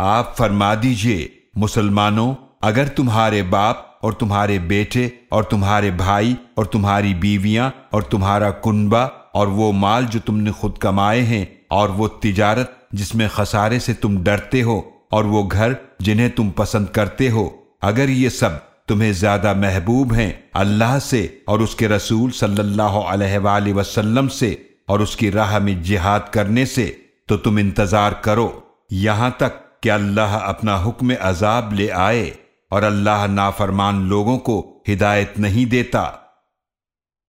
आप फरमा दीजिए, मुसलमानों, अगर तुम्हारे बाप और तुम्हारे बेटे और तुम्हारे भाई और तुम्हारी बीवियाँ और तुम्हारा कुनबा और वो माल जो तुमने खुद कमाए हैं और वो तिजारत जिसमें खसारे से तुम डरते हो और वो घर जिन्हें तुम पसंद करते हो, अगर ये सब तुम्हें ज़्यादा महबूब हैं अल्लाह से और उसके रसूल सल्लल्लाहु से और उसकी राह में जिहाद करने से तो तुम इंतज़ार करो। यहाँ तक कि अल्लाह अपना हुक्म अजाब ले आए और अल्लाह नाफरमान लोगों को हिदायत नहीं देता।